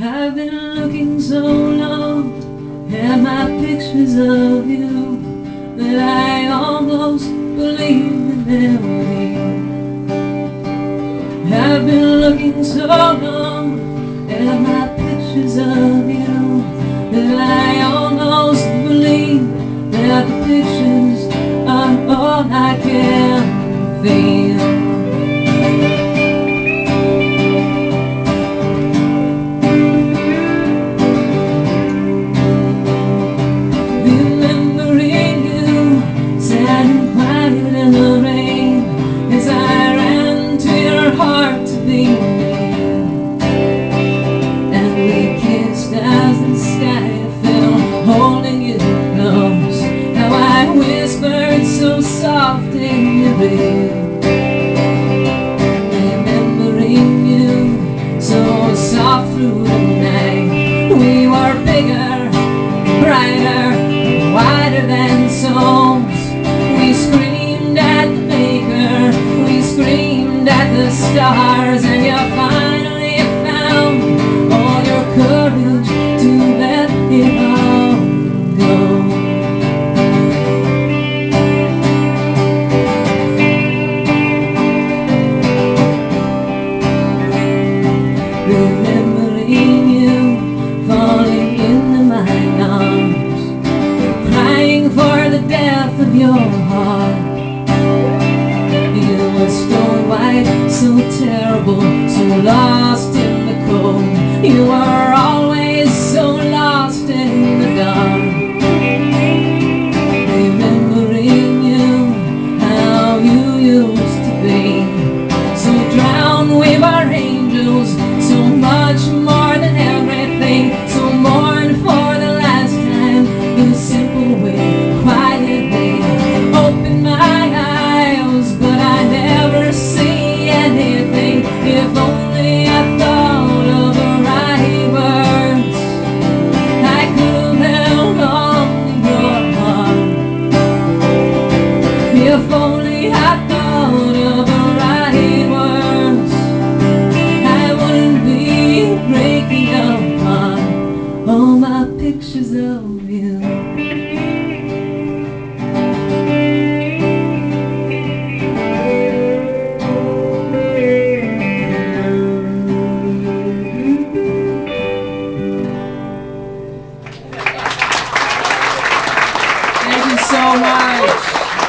I've been looking so long at my pictures of you that I almost believe that they're real. I've been looking so long at my pictures of you that I almost believe that the pictures are all I can feel. And we kissed as the sky fell, holding you close. How I whispered so soft in your ear. Remembering you falling into my arms, crying for the death of your heart white, so terrible, so lost in the cold. You are always so lost in the dark. Remembering you, how you used to be. So drowned with our angels, so much more than everything. So mourn for the last time, the simple way. Thank you so much.